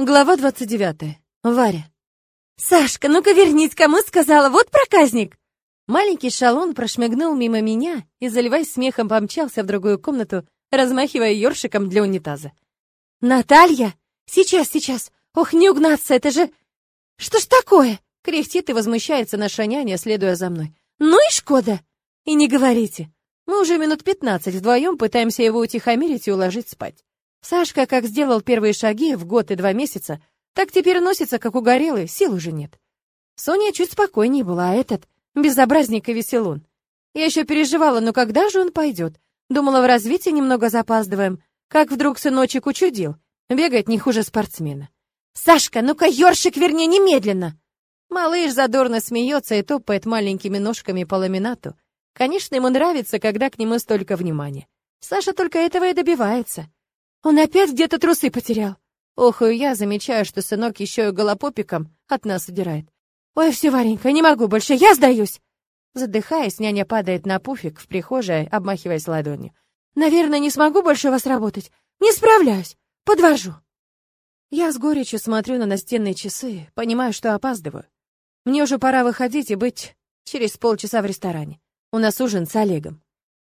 Глава 29. Варя. «Сашка, ну-ка вернись, кому сказала, вот проказник!» Маленький шалун прошмыгнул мимо меня и, заливаясь смехом, помчался в другую комнату, размахивая ёршиком для унитаза. «Наталья! Сейчас, сейчас! Ох, не угнаться, это же... Что ж такое?» Кряхтит и возмущается наша няня, следуя за мной. «Ну и Шкода!» «И не говорите. Мы уже минут пятнадцать вдвоем пытаемся его утихомирить и уложить спать. Сашка как сделал первые шаги в год и два месяца, так теперь носится, как угорелый, сил уже нет. Соня чуть спокойнее была, а этот — безобразник и веселун. Я еще переживала, но когда же он пойдет? Думала, в развитии немного запаздываем. Как вдруг сыночек учудил. Бегает не хуже спортсмена. «Сашка, ну-ка, ёршик верни немедленно!» Малыш задорно смеется и топает маленькими ножками по ламинату. Конечно, ему нравится, когда к нему столько внимания. Саша только этого и добивается. Он опять где-то трусы потерял. Охаю я, замечаю, что сынок еще и голопопиком от нас удирает. Ой, все, Варенька, не могу больше, я сдаюсь. Задыхаясь, няня падает на пуфик в прихожей, обмахиваясь ладонью. Наверное, не смогу больше вас работать. Не справляюсь. Подвожу. Я с горечью смотрю на настенные часы, понимаю, что опаздываю. Мне уже пора выходить и быть через полчаса в ресторане. У нас ужин с Олегом.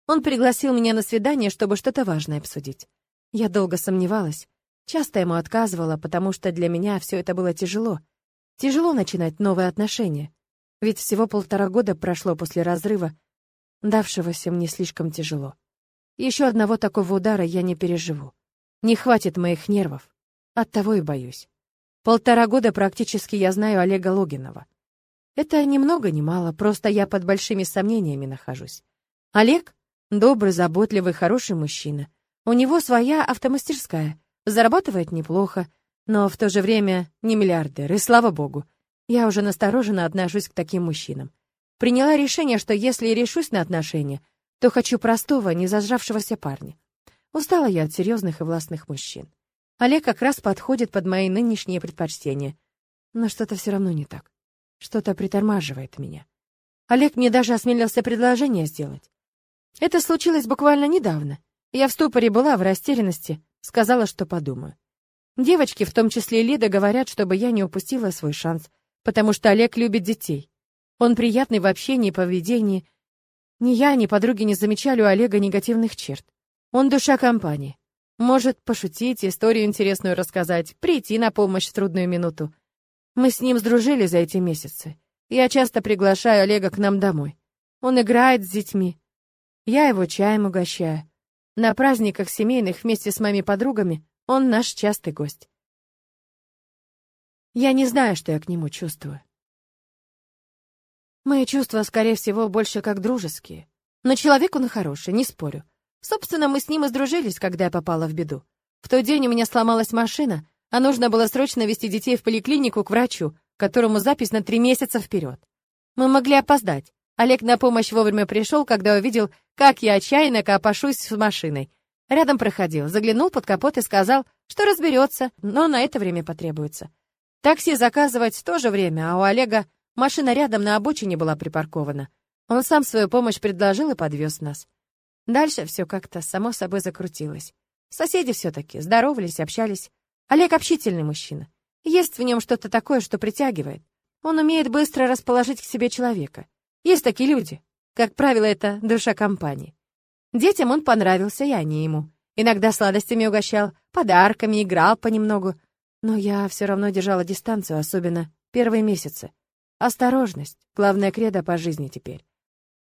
Он пригласил меня на свидание, чтобы что-то важное обсудить. Я долго сомневалась, часто ему отказывала, потому что для меня все это было тяжело. Тяжело начинать новые отношения. Ведь всего полтора года прошло после разрыва, давшегося мне слишком тяжело. Еще одного такого удара я не переживу. Не хватит моих нервов. Оттого и боюсь. Полтора года практически я знаю Олега Логинова. Это ни много ни мало, просто я под большими сомнениями нахожусь. Олег — добрый, заботливый, хороший мужчина. У него своя автомастерская, зарабатывает неплохо, но в то же время не миллиардер, и слава богу. Я уже настороженно отношусь к таким мужчинам. Приняла решение, что если решусь на отношения, то хочу простого, не зажравшегося парня. Устала я от серьезных и властных мужчин. Олег как раз подходит под мои нынешние предпочтения. Но что-то все равно не так. Что-то притормаживает меня. Олег мне даже осмелился предложение сделать. Это случилось буквально недавно. Я в ступоре была, в растерянности, сказала, что подумаю. Девочки, в том числе и Лида, говорят, чтобы я не упустила свой шанс, потому что Олег любит детей. Он приятный в общении и поведении. Ни я, ни подруги не замечали у Олега негативных черт. Он душа компании. Может пошутить, историю интересную рассказать, прийти на помощь в трудную минуту. Мы с ним сдружили за эти месяцы. Я часто приглашаю Олега к нам домой. Он играет с детьми. Я его чаем угощаю. На праздниках семейных вместе с моими подругами он наш частый гость. Я не знаю, что я к нему чувствую. Мои чувства, скорее всего, больше как дружеские. Но человек он хороший, не спорю. Собственно, мы с ним и сдружились, когда я попала в беду. В тот день у меня сломалась машина, а нужно было срочно вести детей в поликлинику к врачу, которому запись на три месяца вперед. Мы могли опоздать. Олег на помощь вовремя пришел, когда увидел, как я отчаянно копошусь с машиной. Рядом проходил, заглянул под капот и сказал, что разберется, но на это время потребуется. Такси заказывать тоже время, а у Олега машина рядом на обочине была припаркована. Он сам свою помощь предложил и подвез нас. Дальше все как-то само собой закрутилось. Соседи все-таки здоровались, общались. Олег общительный мужчина. Есть в нем что-то такое, что притягивает. Он умеет быстро расположить к себе человека. Есть такие люди. Как правило, это душа компании. Детям он понравился, и они ему. Иногда сладостями угощал, подарками, играл понемногу. Но я все равно держала дистанцию, особенно первые месяцы. Осторожность — главная кредо по жизни теперь.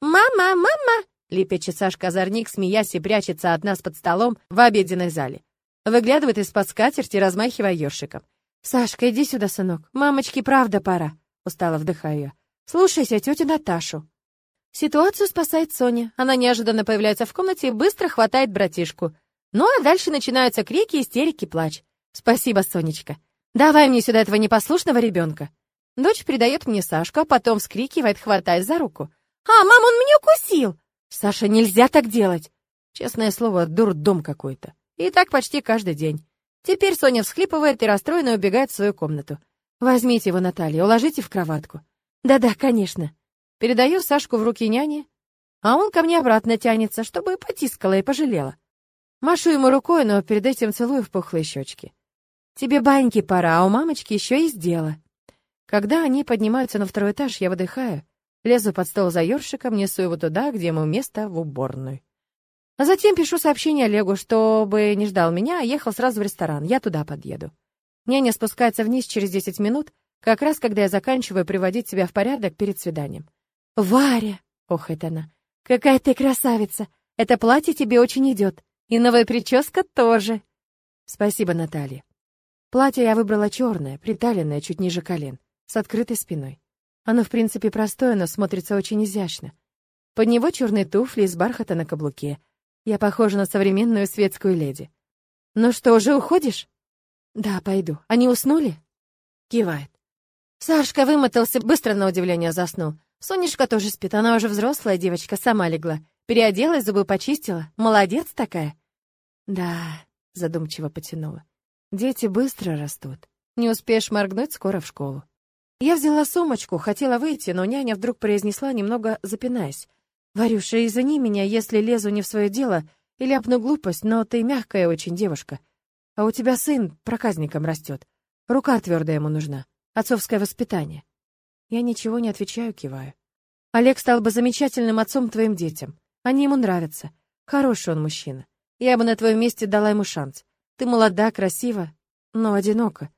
«Мама, мама!» — лепечет Сашка-озорник, смеясь и прячется от нас под столом в обеденной зале. Выглядывает из-под скатерти, размахивая ёршиком. «Сашка, иди сюда, сынок. Мамочке правда пора», — устало вдыхаю я. Слушайся тетю Наташу. Ситуацию спасает Соня. Она неожиданно появляется в комнате и быстро хватает братишку. Ну а дальше начинаются крики, истерики, плач. Спасибо, Сонечка. Давай мне сюда этого непослушного ребенка. Дочь передает мне Сашку, а потом вскрикивает, хватаясь за руку. «А, мам, он меня укусил!» «Саша, нельзя так делать!» Честное слово, дурдом какой-то. И так почти каждый день. Теперь Соня всхлипывает и расстроенно убегает в свою комнату. «Возьмите его, Наталья, уложите в кроватку. Да-да, конечно. Передаю Сашку в руки няни, а он ко мне обратно тянется, чтобы потискала и пожалела. Машу ему рукой, но перед этим целую в пухлые щечки. Тебе баньки пора, а у мамочки еще есть дело. Когда они поднимаются на второй этаж, я выдыхаю, лезу под стол за ёршиком, несу его туда, где ему место, в уборную. А затем пишу сообщение Олегу, чтобы не ждал меня, а ехал сразу в ресторан. Я туда подъеду. Няня спускается вниз через 10 минут, как раз когда я заканчиваю приводить себя в порядок перед свиданием. «Варя!» — охает она. «Какая ты красавица! Это платье тебе очень идет. И новая прическа тоже!» «Спасибо, Наталья. Платье я выбрала черное, приталенное, чуть ниже колен с открытой спиной. Оно, в принципе, простое, но смотрится очень изящно. Под него черные туфли из бархата на каблуке. Я похожа на современную светскую леди. «Ну что, уже уходишь?» «Да, пойду. Они уснули?» Кивает. Сашка вымотался, быстро на удивление заснул. Сонечка тоже спит, она уже взрослая девочка, сама легла. Переоделась, зубы почистила. Молодец такая. Да, задумчиво потянула. Дети быстро растут. Не успеешь моргнуть, скоро в школу. Я взяла сумочку, хотела выйти, но няня вдруг произнесла, немного запинаясь. «Варюша, извини меня, если лезу не в свое дело и ляпну глупость, но ты мягкая очень девушка. А у тебя сын проказником растет. Рука твердая ему нужна. Отцовское воспитание». Я ничего не отвечаю, киваю. «Олег стал бы замечательным отцом твоим детям. Они ему нравятся. Хороший он мужчина. Я бы на твоем месте дала ему шанс. Ты молода, красива, но одинока.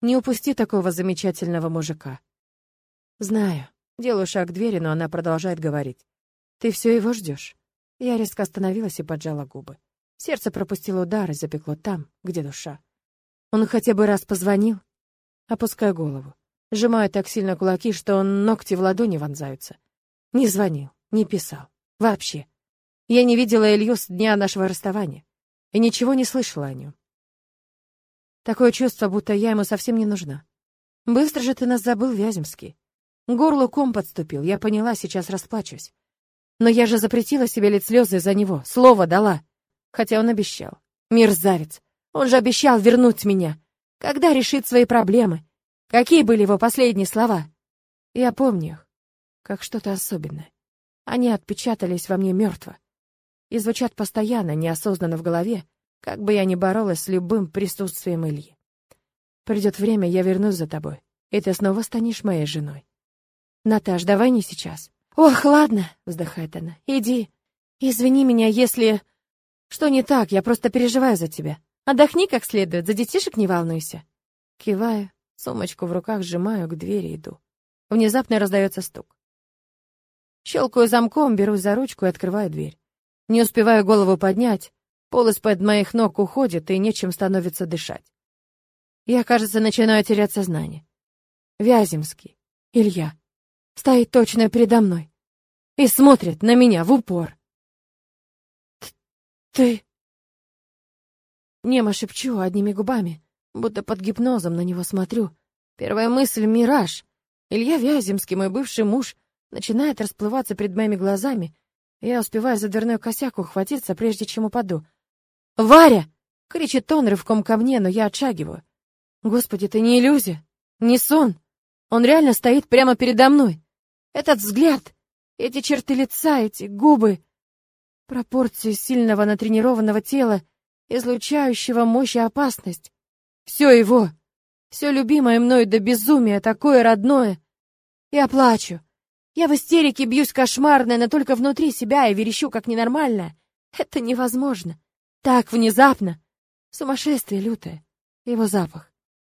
Не упусти такого замечательного мужика. Знаю. Делаю шаг к двери, но она продолжает говорить. Ты все его ждешь. Я резко остановилась и поджала губы. Сердце пропустило удар и запекло там, где душа. Он хотя бы раз позвонил? Опускаю голову. Сжимаю так сильно кулаки, что ногти в ладони вонзаются. Не звонил, не писал. Вообще. Я не видела Илью с дня нашего расставания и ничего не слышала о нем. Такое чувство, будто я ему совсем не нужна. Быстро же ты нас забыл, Вяземский. Горло ком подступил, я поняла, сейчас расплачусь. Но я же запретила себе лить слезы за него, слово дала. Хотя он обещал. Мерзавец. Он же обещал вернуть меня. Когда решит свои проблемы? Какие были его последние слова? Я помню их, как что-то особенное. Они отпечатались во мне мертво и звучат постоянно, неосознанно в голове, как бы я ни боролась с любым присутствием Ильи. Придет время, я вернусь за тобой, и ты снова станешь моей женой. Наташ, давай не сейчас. Ох, ладно, вздыхает она. Иди. Извини меня, если что не так, я просто переживаю за тебя. Отдохни как следует, за детишек не волнуйся. Киваю, сумочку в руках сжимаю, к двери иду. Внезапно раздается стук. Щелкаю замком, берусь за ручку и открываю дверь. Не успеваю голову поднять, Пол из-под моих ног уходит, и нечем становится дышать. Я, кажется, начинаю терять сознание. Вяземский, Илья, стоит точно передо мной и смотрит на меня в упор. «Ты...» Немо шепчу одними губами, будто под гипнозом на него смотрю. Первая мысль — мираж. Илья Вяземский, мой бывший муж, начинает расплываться перед моими глазами. Я успеваю за дверной косяк ухватиться, прежде чем упаду. «Варя!» — кричит он рывком ко мне, но я отшагиваю. Господи, это не иллюзия, не сон. Он реально стоит прямо передо мной. Этот взгляд, эти черты лица, эти губы, пропорции сильного натренированного тела, излучающего мощь и опасность. Все его, все любимое мною до безумия, такое родное. Я плачу. Я в истерике бьюсь кошмарная, но только внутри себя и верещу как ненормальная. Это невозможно. Так внезапно. Сумасшествие лютое. Его запах.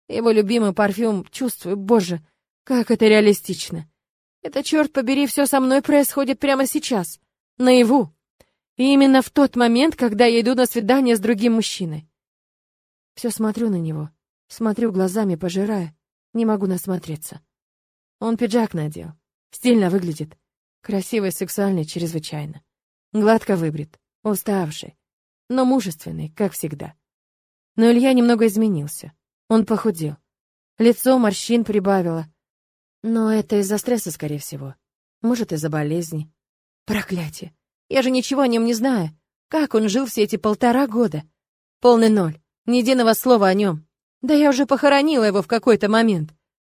Его любимый парфюм. Чувствую, боже, как это реалистично. Это, черт побери, все со мной происходит прямо сейчас. Наяву. И именно в тот момент, когда я иду на свидание с другим мужчиной. Все смотрю на него. Смотрю глазами, пожирая. Не могу насмотреться. Он пиджак надел. Стильно выглядит. Красивый, сексуальный, чрезвычайно. Гладко выбрит. Уставший но мужественный, как всегда. Но Илья немного изменился. Он похудел. Лицо морщин прибавило. Но это из-за стресса, скорее всего. Может, из-за болезни. Проклятие. Я же ничего о нем не знаю. Как он жил все эти полтора года? Полный ноль. Ни единого слова о нем. Да я уже похоронила его в какой-то момент.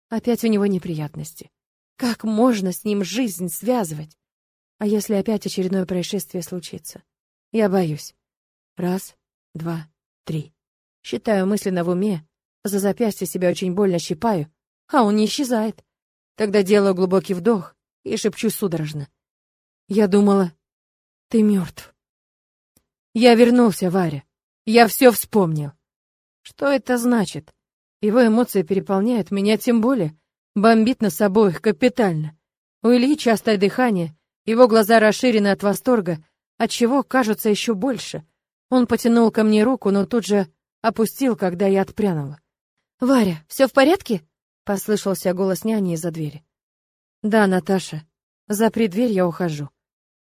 Опять у него неприятности. Как можно с ним жизнь связывать? А если опять очередное происшествие случится? Я боюсь. Раз, два, три. Считаю мысленно в уме, За запястье себя очень больно щипаю, а он не исчезает. Тогда делаю глубокий вдох и шепчу судорожно. Я думала, ты мертв. Я вернулся, Варя. Я все вспомнил. Что это значит? Его эмоции переполняют меня тем более. Бомбит нас обоих капитально. У Ильи частое дыхание, его глаза расширены от восторга, отчего кажутся еще больше. Он потянул ко мне руку, но тут же опустил, когда я отпрянула. «Варя, все в порядке?» — послышался голос няни из-за двери. «Да, Наташа. Запри дверь, я ухожу».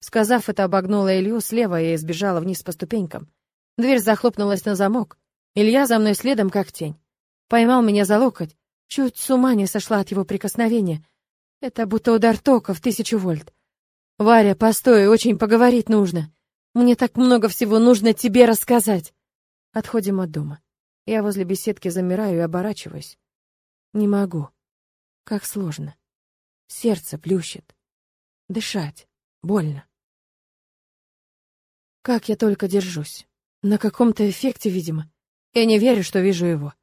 Сказав это, обогнула Илью слева и сбежала вниз по ступенькам. Дверь захлопнулась на замок. Илья за мной следом, как тень. Поймал меня за локоть. Чуть с ума не сошла от его прикосновения. Это будто удар тока в тысячу вольт. «Варя, постой, очень поговорить нужно. Мне так много всего нужно тебе рассказать». Отходим от дома. Я возле беседки замираю и оборачиваюсь. Не могу. Как сложно. Сердце плющит. Дышать. Больно. Как я только держусь. На каком-то эффекте, видимо. Я не верю, что вижу его.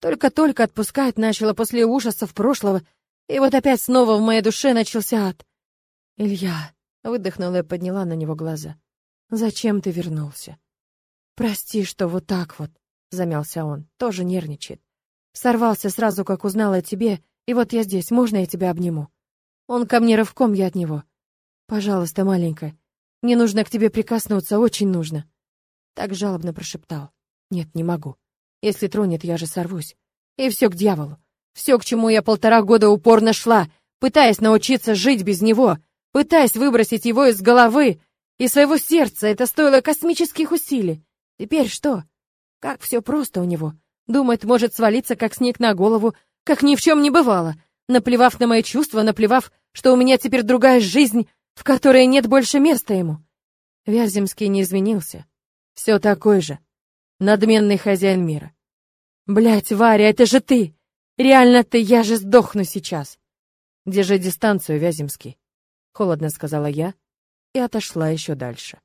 Только-только отпускать начала после ужасов прошлого, и вот опять снова в моей душе начался ад. «Илья», — выдохнула и подняла на него глаза, — «зачем ты вернулся?» «Прости, что вот так вот», — замялся он, тоже нервничает. «Сорвался сразу, как узнал о тебе, и вот я здесь, можно я тебя обниму?» Он ко мне рывком, я от него. «Пожалуйста, маленькая, мне нужно к тебе прикоснуться, очень нужно». Так жалобно прошептал. «Нет, не могу. Если тронет, я же сорвусь. И все к дьяволу. Все, к чему я полтора года упорно шла, пытаясь научиться жить без него, пытаясь выбросить его из головы и своего сердца. Это стоило космических усилий. Теперь что? Как все просто у него. Думает, может свалиться, как снег на голову, как ни в чем не бывало. Наплевав на мои чувства, наплевав, что у меня теперь другая жизнь, в которой нет больше места ему. Вяземский не изменился. Все такой же. Надменный хозяин мира. Блять, Варя, это же ты! Реально ты, я же сдохну сейчас. Держи дистанцию, Вяземский. Холодно сказала я и отошла еще дальше.